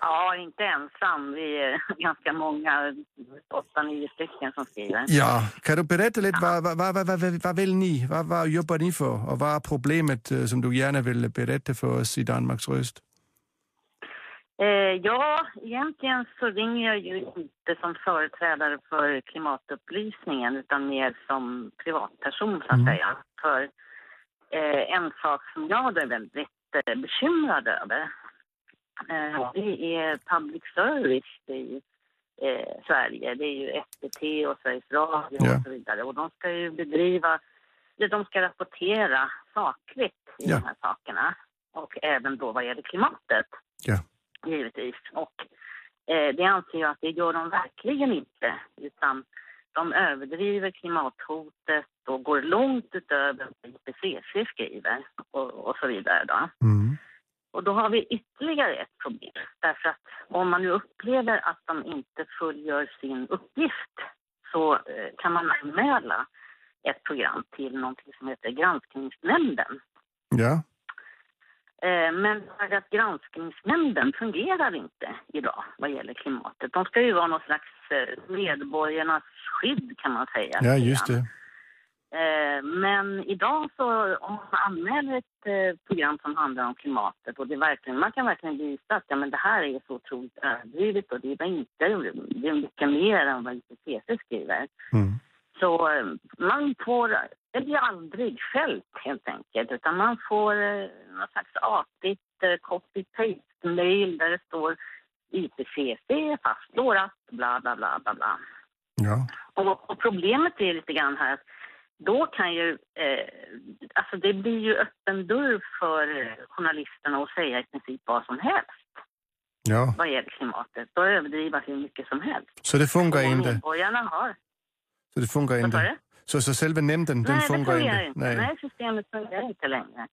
Ja, inte ensam. Vi är ganska många, åtta, nio stycken som skriver. Ja, kan du berätta lite, vad, vad, vad, vad, vad, vad vill ni? Vad, vad jobbar ni för? Och vad är problemet eh, som du gärna vill berätta för oss i Danmarks röst? Eh, ja, egentligen så ringer jag ju inte som företrädare för klimatupplysningen utan mer som privatperson, så att Mm. säga. För eh, en sak som jag är väldigt eh, bekymrad över det är public service i eh, Sverige. Det är ju SVT och Sveriges Radio Ja. och så vidare. Och de ska ju bedriva, de ska rapportera sakligt i Ja. de här sakerna. Och även då vad gäller klimatet Ja. givetvis. Och eh, det anser jag att det gör de verkligen inte. Utan de överdriver klimathotet och går långt utöver vad IPCC skriver och, och så vidare. Då. Mm. Och då har vi ytterligare ett problem. Därför att om man nu upplever att de inte fullgör sin uppgift så eh, kan man anmäla ett program till någonting som heter Granskningsnämnden. Ja. Eh, Men att granskningsnämnden fungerar inte idag vad gäller klimatet. De ska ju vara någon slags eh, medborgarnas skydd kan man säga. ja, just det. Eh, Men idag så om man anmäler ett eh, program som handlar om klimatet och det verkligen, man kan verkligen visa att ja, men det här är så otroligt överdrivet och det är inte, det är mycket mer än vad IPCC skriver. Mm. Så eh, man får, det blir aldrig fällt helt enkelt, utan man får någon slags artigt copy-paste-mail där det står IPCC fastslår att bla bla bla bla bla. Ja. Och, och problemet är lite grann här att då kan ju, eh, alltså det blir ju öppen dörr för journalisterna att säga i princip vad som helst ja. vad gäller klimatet och överdriva hur mycket som helst. Så det funkar Och inte? medborgarna har. Så det funkar inte? Så, så själva nämnden, den Nej, funkar fungerar inte? inte. Nej. systemet fungerar inte längre.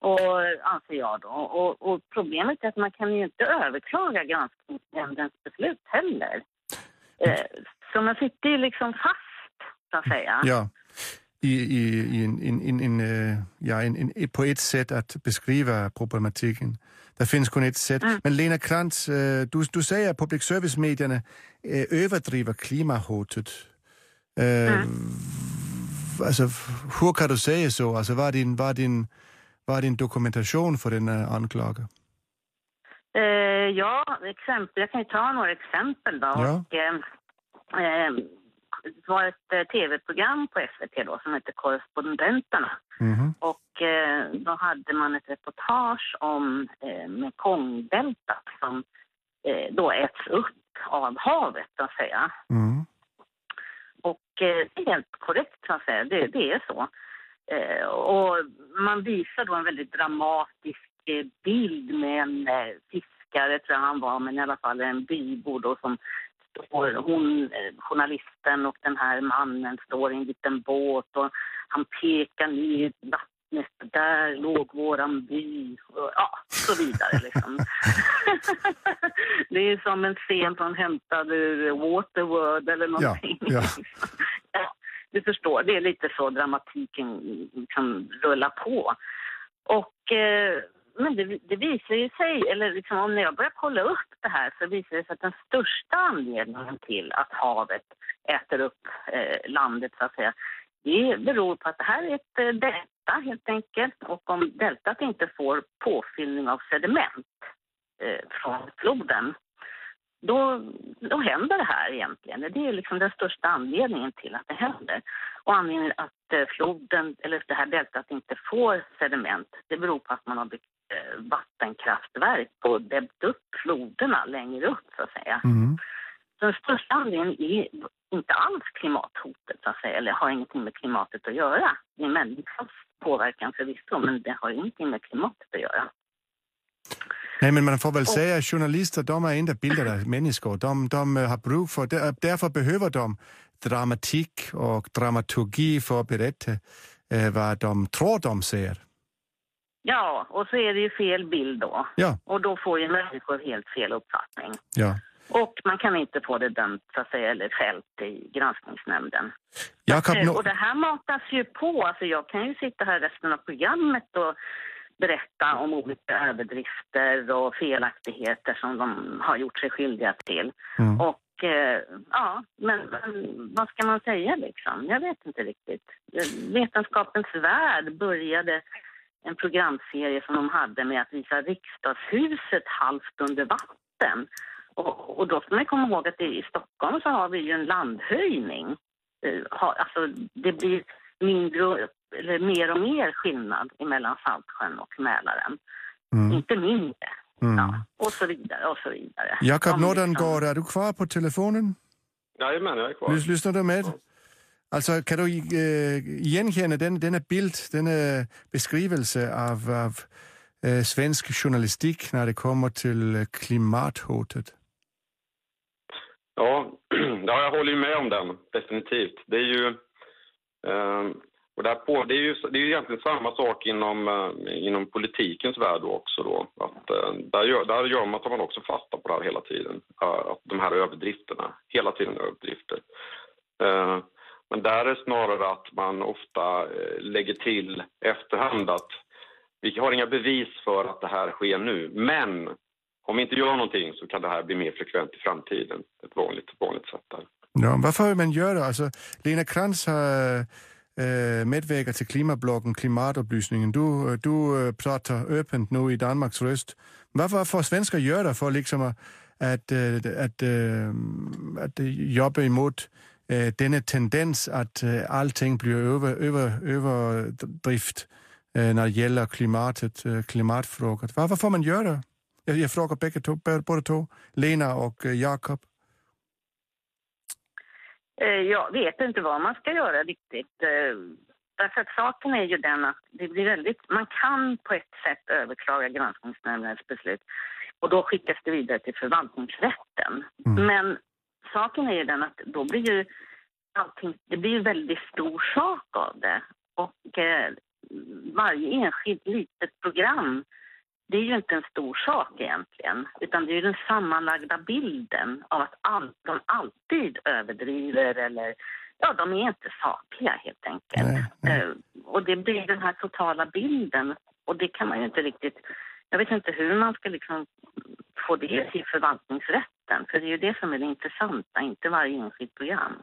Och, anser jag då. Och, och problemet är att man kan ju inte överklaga granskningsnämndens beslut heller. Eh, så man sitter ju liksom fast, så att säga. Ja. I, i, i en, en, en, en, øh, ja, en, en, på ett sätt att beskriva problematiken. Det finns kun ett sätt. Mm. Men Lena Krantz, øh, du, du säger att public service-medierna øh, överdriver klimathotet. Øh, Alltså, hur kan du säga så? Alltså, vad, är din, vad, är din, vad är din dokumentation för denna anklage? Eh, ja, exempel, jag kan ju ta några exempel då. Ja. Och, eh, var ett eh, tv-program på SVT då som hette Korrespondenterna. Mhm. Och eh, då hade man ett reportage om eh, Mekongdeltat som eh, då äts upp av havet, så att säga. Mm. Och eh, det är helt korrekt, så att säga. Det, det är så. Eh, och man visar då en väldigt dramatisk eh, bild med en fiskare, tror jag han var, men i alla fall en bybo då som står, hon, eh, journalisten och den här mannen står i en liten båt och han pekar ner i vattnet. Där låg våran by. Och, ja, så vidare liksom. det är som en scen från hämtad ur Waterworld eller någonting. ja. Ja, du förstår, det är lite så dramatiken kan rulla på. Och, eh, men det, det visar ju sig, eller liksom om jag börjar kolla upp det här så visar det sig att den största anledningen till att havet äter upp eh, landet så att säga, det beror på att det här är ett eh, delta helt enkelt. Och om deltat inte får påfyllning av sediment eh, från floden då, då händer det här egentligen. Det är liksom den största anledningen till att det händer. Och anledningen att eh, floden, eller det här deltat inte får sediment, det beror på att man har byggt eh, vattenkraftverk och dämt upp floderna längre upp så att säga. Mm. Så den största anledningen är inte alls klimathotet så att säga, eller har ingenting med klimatet att göra. Det är människans påverkan förvisso, men det har ingenting med klimatet att göra. Nej, men man får väl säga att journalister, de är inte bildade människor. De, de har brug för, där- därför behöver de dramatik och dramaturgi för att berätta eh, vad de tror de ser. Ja, och så är det ju fel bild då. Ja, Och då får ju människor helt fel uppfattning. ja. Och man kan inte få det dömt, så att säga, eller fällt i granskningsnämnden. Jakob, Eh, no, Och det här matas ju på. Alltså jag kan ju sitta här resten av programmet och berätta om olika överdrifter och felaktigheter som de har gjort sig skyldiga till. Mm. Och eh, ja, men, men vad ska man säga liksom? Jag vet inte riktigt. Vetenskapens värld började en programserie som de hade med att visa riksdagshuset halvt under vatten. Och, och då ska man komma ihåg att i Stockholm så har vi ju en landhöjning. Eh, Alltså det blir mindre och, eller mer och mer skillnad mellan Saltsjön och Mälaren. mm, Inte mindre. mm. Ja, och så vidare och så vidare. Jakob Nordengård, är du kvar på telefonen? Jajamän, jag är kvar. Lys- Lyssnar du med? Alltså, kan du äh, igenkänna den, denna bild, denna beskrivelse av, av äh, svensk journalistik när det kommer till klimathotet? Ja, Ja, jag håller ju med om den, definitivt. Det är ju... Ehm, och därpå, det, är ju, det är ju egentligen samma sak inom, eh, inom politikens värld också. Då. Att, eh, där, gör, där gör man, tar man också fasta på det här hela tiden. Att de här överdrifterna, hela tiden överdrifter. Ehm, men där är det snarare att man ofta eh, lägger till efterhand att vi har inga bevis för att det här sker nu, men om vi inte gör någonting så kan det här bli mer frekvent i framtiden. Ett vanligt, vanligt sätt där. Ja, vad får man göra? Alltså, Lena Krantz har äh, medverkat till klimatbloggen Klimatupplysningen. Du, du äh, pratar öppet nu i Danmarks röst. Vad får svenskar göra för liksom att, att, att, att jobba emot denna tendens att allting blir över, över, överdrift när det gäller klimatet, klimatfrågan? Vad, vad får man göra? Jag, jag frågar bägge två, båda två, Lena och äh, Jakob. Jag vet inte vad man ska göra riktigt. Därför att saken är ju den att det blir väldigt, man kan på ett sätt överklaga granskningsnämndens beslut och då skickas det vidare till förvaltningsrätten. Mm. Men saken är ju den att då blir ju allting, det blir ju väldigt stor sak av det. Och eh, varje enskilt litet program, det är ju inte en stor sak egentligen. Utan det är den sammanlagda bilden av att all, de alltid överdriver eller ja, de är inte sakliga helt enkelt. Nej, nej. Eh, och det blir den här totala bilden och det kan man ju inte riktigt, jag vet inte hur man ska liksom få det till förvaltningsrätten. För det är ju det som är det intressanta, inte varje enskilt program.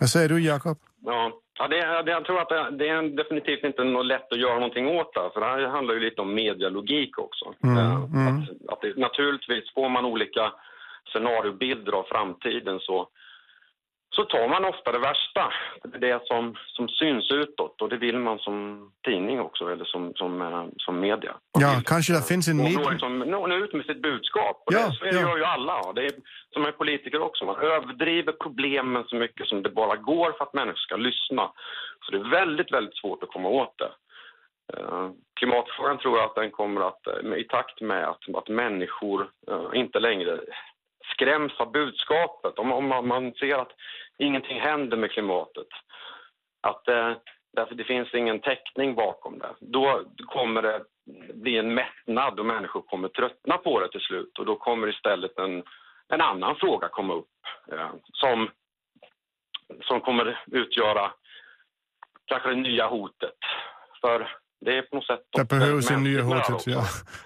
Vad säger du, Jakob? Ja, ja det, det, jag tror att det, det, är definitivt inte något lätt att göra någonting åt det. För det här handlar ju lite om medialogik också. Mm, mm. Att, att det, naturligtvis får man olika scenariobilder av framtiden så så tar man ofta det värsta. Det är det som, som syns utåt och det vill man som tidning också eller som, som, eh, som media. Ja, kanske det finns en media... Liksom, nå ut med sitt budskap. Och ja, det, så ja. gör ju alla. Det är som är politiker också. Man överdriver problemen så mycket som det bara går för att människor ska lyssna. Så det är väldigt, väldigt svårt att komma åt det. Uh, klimatfrågan tror jag att den kommer att, uh, i takt med att, att människor inte längre skräms av budskapet. Om, om man ser att ingenting händer med klimatet, att eh, därför det finns ingen täckning bakom det, då kommer det bli en mättnad och människor kommer tröttna på det till slut och då kommer istället en, en annan fråga komma upp eh, som, som kommer utgöra kanske det nya hotet. För det är på något sätt... Det behövs en nya hotet, ja.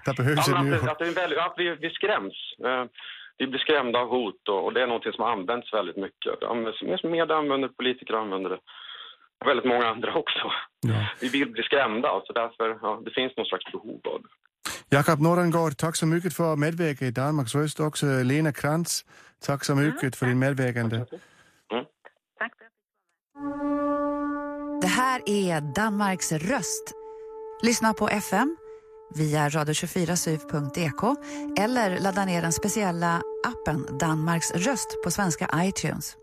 Det behövs ja, en ny att, att, väldigt, att vi, vi skräms. Eh, vi blir skrämda av hot och, och det är något som används väldigt mycket. Det används, media använder politiker använder det. Väldigt många andra också. Ja. Vi vill bli skrämda, så därför ja, det finns någon slags behov av det. Jakob Nordengård, tack så mycket för att medverka i Danmarks röst. Också Lena Krantz, tack så mycket mm, för din medverkande. Mm. Tack. Det här är Danmarks röst. Lyssna på FM via radio24syv.ek eller ladda ner den speciella appen Danmarks röst på svenska iTunes.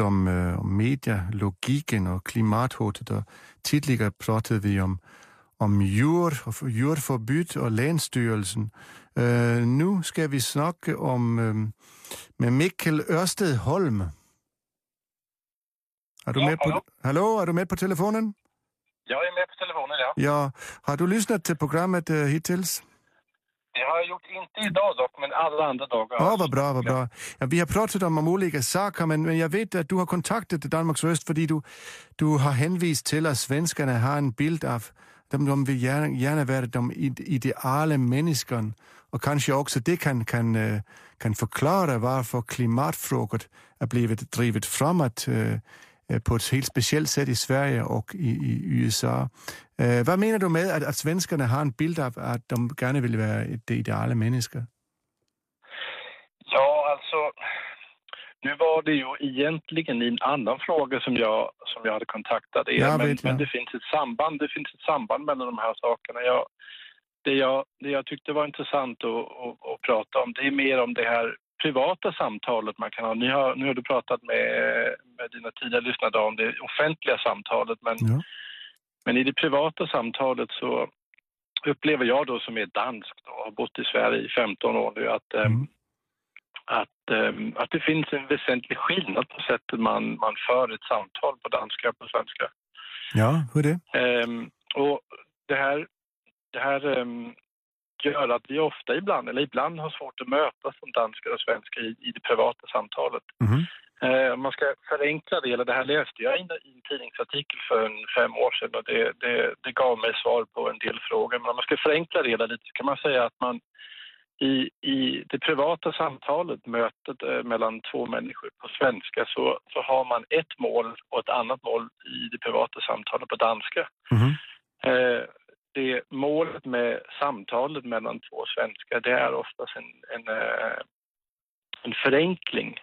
Om, uh, om medialogiken och klimathotet och tidigare pratade vi om, om djur, djurförbud och Länsstyrelsen. Uh, nu ska vi snacka om uh, med Mikkel Ørsted Holm. Är du ja, med på, hallå? hallå, är du med på telefonen? Jag är med på telefonen, ja. Ja, har du lyssnat till programmet uh, hittills? Det har jag gjort, inte idag dock, men alla andra dagar. Ja, vad bra, vad bra. Ja, vi har pratat om, om olika saker, men, men jag vet att du har kontaktat Danmarks Röst för du, du har hänvisat till att svenskarna har en bild av de, de vill gärna, gärna vara de ideala människan och kanske också det kan, kan, øh, kan förklara varför klimatfrågor har blivit drivet framåt på ett helt speciellt sätt i Sverige och i, i USA. Eh, vad menar du med att, att svenskarna har en bild av att de gärna vill vara det ideala människa? Ja, alltså, nu var det ju egentligen en annan fråga som jag, som jag hade kontaktat er, ja, men, men, det finns ett samband. Det finns ett samband mellan de här sakerna. Jag, det, jag, det jag tyckte var intressant att, att, att prata om, det är mer om det här privata samtalet man kan ha. Ni har, nu har du pratat med, med dina tidigare lyssnare om det offentliga samtalet, men, ja. men i det privata samtalet så upplever jag då som är dansk och har bott i Sverige i 15 år nu att, eh, mm. att, um, att det finns en väsentlig skillnad på sättet man, man för ett samtal på danska och på svenska. Ja, hur det? Um, och det här, det här um, gör att vi ofta ibland, eller ibland har svårt att mötas som danskar och svenskar i, i det privata samtalet. Mm. Eh, man ska förenkla det, eller det här läste jag i en tidningsartikel för en fem år sedan och det, det, det gav mig svar på en del frågor. Men om man ska förenkla det lite så kan man säga att man i, i det privata samtalet, mötet eh, mellan två människor på svenska så, så har man ett mål och ett annat mål i det privata samtalet på danska. Mm. Eh, det målet med samtalet mellan två svenskar det är oftast en, en, eh, en förenkling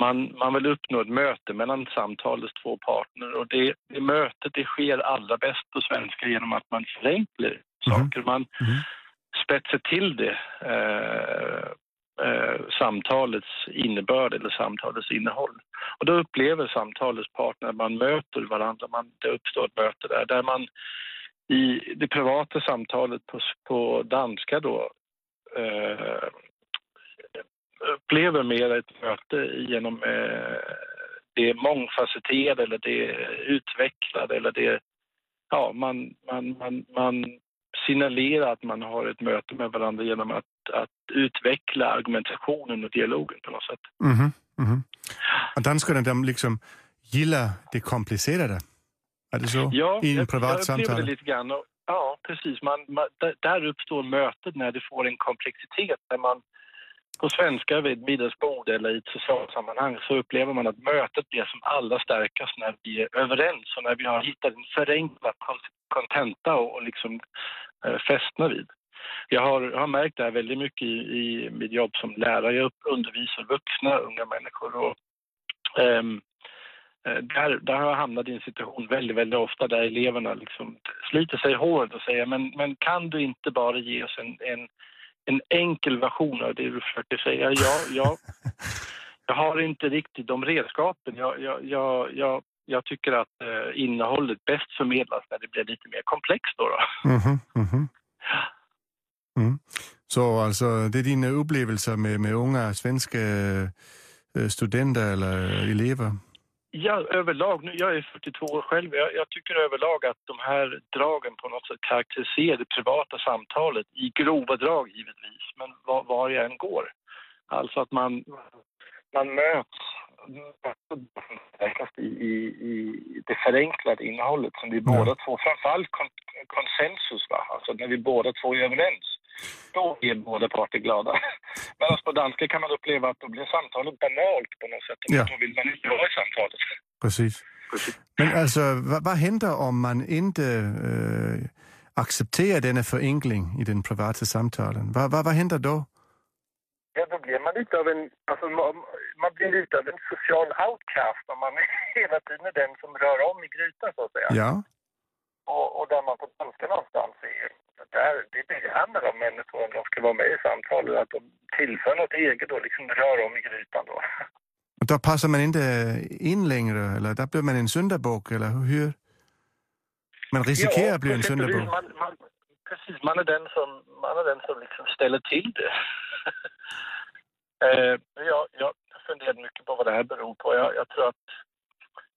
man, man vill uppnå ett möte mellan samtalets två partner och det, det mötet det sker allra bäst på svenska genom att man förenklar mm. saker. Man mm. spetsar till det, eh, eh, samtalets innebörd eller samtalets innehåll. Och då upplever samtalets partner att man möter varandra, man, det uppstår ett möte där, där man i det privata samtalet på, på danska då eh, upplever mer ett möte genom eh, det mångfacetterade eller det utvecklade eller det... Ja, man, man, man, man signalerar att man har ett möte med varandra genom att, att utveckla argumentationen och dialogen på något sätt. Mm -hmm. Mm -hmm. Och danskarna, de liksom gillar det komplicerade? Är det så? Ja, I en privat jag samtal? det lite grann. Och, ja, precis. Man, man, där uppstår mötet när det får en komplexitet. När man på svenska vid middagsbord eller i ett socialt sammanhang så upplever man att mötet blir som allra starkast när vi är överens och när vi har hittat en förenklad kontenta och, och liksom eh, fästna vid. Jag har, har märkt det här väldigt mycket i, i mitt jobb som lärare. Jag undervisar vuxna, unga människor. Och, eh, där, där har jag hamnat i en situation väldigt, väldigt ofta där eleverna liksom sliter sig i håret och säger men, men kan du inte bara ge oss en, en en enkel version av det du försöker säga. Jag, jag, jag har inte riktigt de redskapen. Jag, jag, jag, jag, jag tycker att eh, innehållet bäst förmedlas när det blir lite mer komplext. Då, då. Mm -hmm, mm -hmm. Mm. Så alltså, det är dina upplevelser med, med unga svenska eh, studenter eller elever? Ja, överlag. Nu, jag är 42 år själv. Jag, jag, tycker överlag att de här dragen på något sätt karaktäriserar det privata samtalet i grova drag givetvis, men var, var jag än går. Alltså att man, man möts i, i, i det förenklade innehållet som vi ja. båda två, framförallt kon, konsensus, va? alltså när vi båda två är överens. Då är båda parter glada. Medan på danska kan man uppleva att då blir samtalet banalt på något sätt. Och ja. Då vill man inte ha i samtalet. Precis. Men alltså, vad, vad händer om man inte äh, accepterar denna förenkling i den privata samtalen? Vad, vad, vad händer då? Ja, då blir man lite av en, alltså, man blir lite av en social outcast om man hela tiden är den som rör om i grytan så att säga. Ja. Och, och där man på danska någonstans är där, det behandlar de människor om de ska vara med i samtalet, att de tillför något eget och liksom rör om i grytan då. Och då passar man inte in längre, eller där blir man en syndabock, eller hur? Man riskerar ja, att bli en syndabock. Man, man, precis, man är den som, man är den som liksom ställer till det. eh, jag, jag funderar mycket på vad det här beror på. Jag, jag tror att,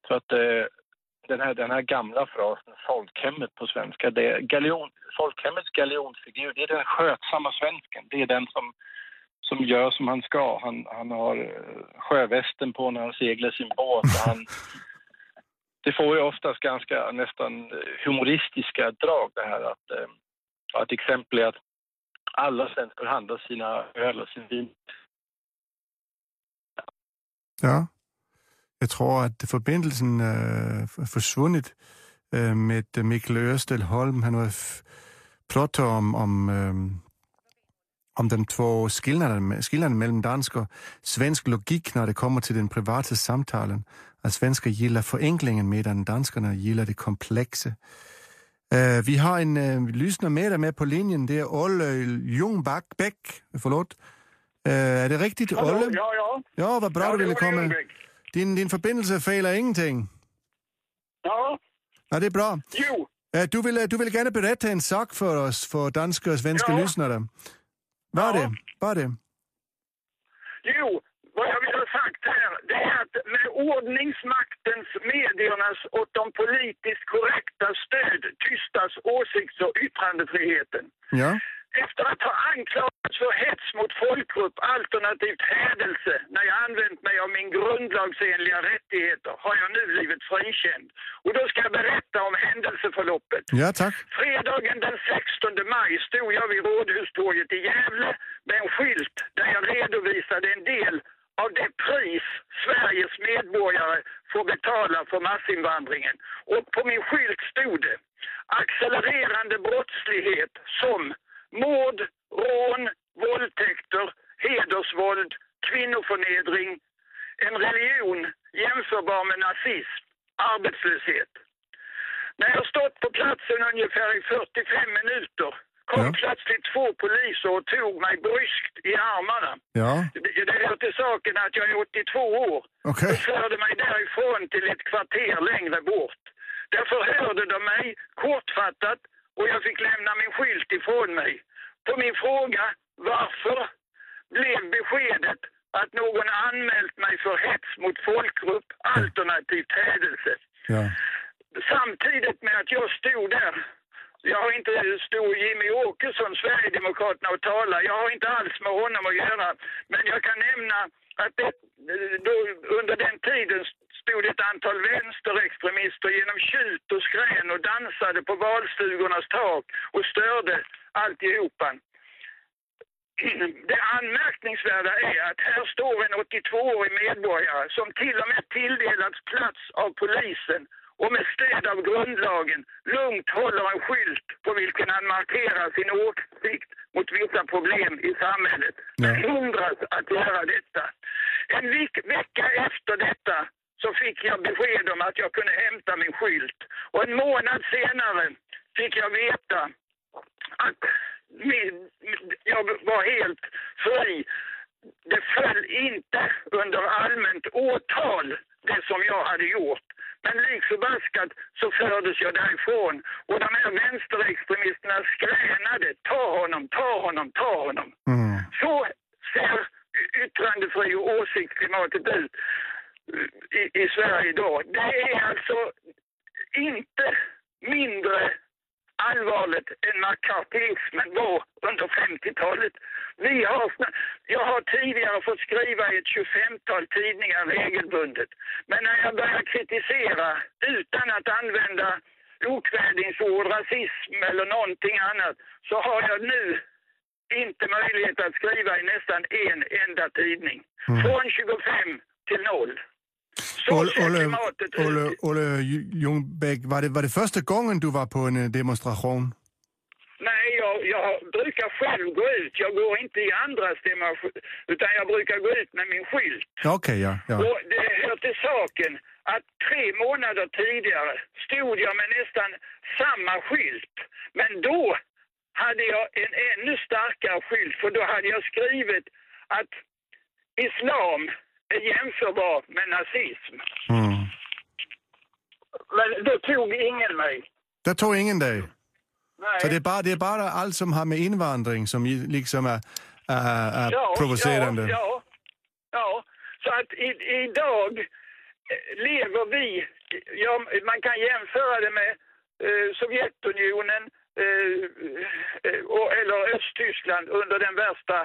tror att eh, den här, den här gamla frasen folkhemmet på svenska, det galjon, folkhemmets galjonfigur, det är den skötsamma svensken. Det är den som, som gör som han ska. Han, han har eh, sjövästen på när han seglar sin båt. Han, det får ju oftast ganska nästan humoristiska drag det här att, eh, ett exempel är att alla svenskar handlar sina öl och sin vin. Ja. Jag tror att förbindelsen är försvunnit øh, med Mikkel Ørstel Holm. Han har pratat om, om, om de två skillnaderna, skillnaden mellan dansk och svensk logik när det kommer till den privata samtalen. Att svenskar gillar förenklingen medan danskarna gillar det komplexa. Vi har en uh, lyssnare med med på linjen. Det är Olle Ljungback Bäck. Förlåt. Uh, är det riktigt, Olle? Ja, ja. Ja, vad bra ja, du ville komma. Ljungbäck. Din, din förbindelse fejlar ingenting. Ja. Ja, det är bra. Jo. Du vill, du vill gärna berätta en sak för oss, för danska och svenska ja. lyssnare. Vad är det? Vad är det? Jo, vad jag vill ha sagt här, det är att med ordningsmaktens, mediernas och de politiskt korrekta stöd tystas åsikts och yttrandefriheten. Ja. Efter att ha anklagats för hets mot folkgrupp alternativt hädelse när jag använt mig av min grundlagsenliga rättigheter har jag nu blivit frikänd. Och då ska jag berätta om händelseförloppet. Ja, tack. Fredagen den 16 maj stod jag vid Rådhustorget i Gävle med en skylt där jag redovisade en del av det pris Sveriges medborgare får betala för massinvandringen. Och på min skylt stod det accelererande brottslighet som mord, rån, våldtäkter, hedersvåld, kvinnoförnedring, en religion jämförbar med nazism, arbetslöshet. När jag stått på platsen ungefär i 45 minuter kom ja. plötsligt två poliser och tog mig bryskt i armarna. Ja. Det, det hör till saken att jag är 82 år. Okay. Och förde mig därifrån till ett kvarter längre bort. Där förhörde de mig kortfattat och jag fick lämna min skylt ifrån mig. På min fråga varför blev beskedet att någon anmält mig för hets mot folkgrupp alternativt hädelse. Ja. Samtidigt med att jag stod där jag har inte stod Jimmy Åkesson, Sverigedemokraterna, och tala. Jag har inte alls med honom att göra. Men jag kan nämna att det, då, under den tiden stod ett antal vänsterextremister genom tjut och skrän och dansade på valstugornas tak och störde alltihopa. Det anmärkningsvärda är att här står en 82-årig medborgare som till och med tilldelats plats av polisen och med stöd av grundlagen lugnt håller en skylt på vilken han markerar sin åsikt mot vissa problem i samhället. Men hindras att göra detta. En vecka efter detta så fick jag besked om att jag kunde hämta min skylt. Och en månad senare fick jag veta att jag var helt fri. Det föll inte under allmänt åtal, det som jag hade gjort. Men lik förbaskat så fördes jag därifrån. Och de här vänsterextremisterna skränade. Ta honom, ta honom, ta honom. Mm. Så ser yttrandefri och åsiktsklimatet ut i, i Sverige idag. Det är alltså inte mindre allvarligt än McCarthyismen var under 50-talet. Vi har, jag har tidigare fått skriva i ett 25-tal tidningar regelbundet. Men när jag börjar kritisera utan att använda okvädingsord, rasism eller någonting annat så har jag nu inte möjlighet att skriva i nästan en enda tidning. Mm. Från 25 till noll. Olle, Olle, Olle, Olle Ljungbäck, var det, var det första gången du var på en eh, demonstration? Nej, jag, jag brukar själv gå ut. Jag går inte i andras demonstration, utan jag brukar gå ut med min skylt. Okej, okay, ja, ja. Och det hör till saken att tre månader tidigare stod jag med nästan samma skylt. Men då hade jag en ännu starkare skylt, för då hade jag skrivit att islam är jämförbar med nazism. Mm. Men då tog ingen mig. Det tog ingen dig? Nej. Så det är, bara, det är bara allt som har med invandring som liksom är, är, är ja, provocerande? Ja, ja, ja. Så att i, idag lever vi, ja, man kan jämföra det med eh, Sovjetunionen eh, och, eller Östtyskland under den värsta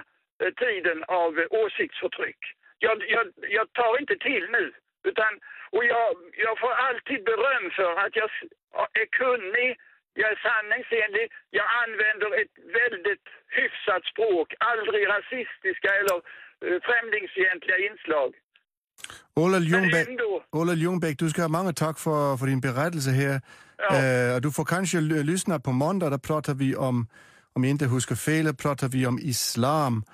eh, tiden av åsiktsförtryck. Jag, jag, jag tar inte till nu, utan och jag, jag får alltid beröm för att jag är kunnig, jag är sanningsenlig, jag använder ett väldigt hyfsat språk, aldrig rasistiska eller uh, främlingsfientliga inslag. Ola Ljungbäck, Ola Ljungbäck, du ska ha många tack för, för din berättelse här. Ja. Uh, du får kanske lyssna på måndag, där pratar vi om, om jag inte huskar fel, pratar vi om islam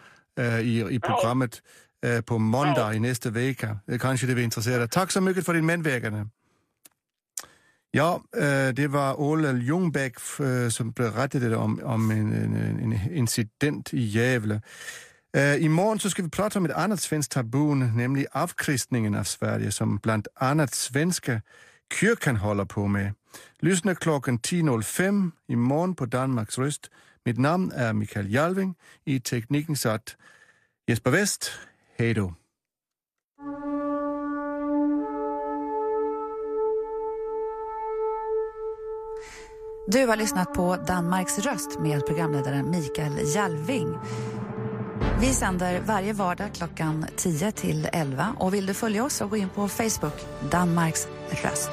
uh, i, i programmet. Ja. Øh, på måndag i nästa vecka. Øh, Kanske det är intressera. Tack så mycket för din medverkan. Ja, øh, det var Ole Ljungbäck som berättade om, om en, en, en incident i Gävle. Imorgon så ska vi prata om ett annat svenskt tabun, nämligen avkristningen av Sverige som bland annat svenska kyrkan håller på med. Lyssna klockan 10.05 imorgon på Danmarks röst. Mitt namn är Mikael Jalving. I tekniken satt Jesper West. Hej då. Du har lyssnat på Danmarks röst med programledaren Mikael Jalving. Vi sänder varje vardag klockan 10 till 11 och vill du följa oss så gå in på Facebook, Danmarks röst.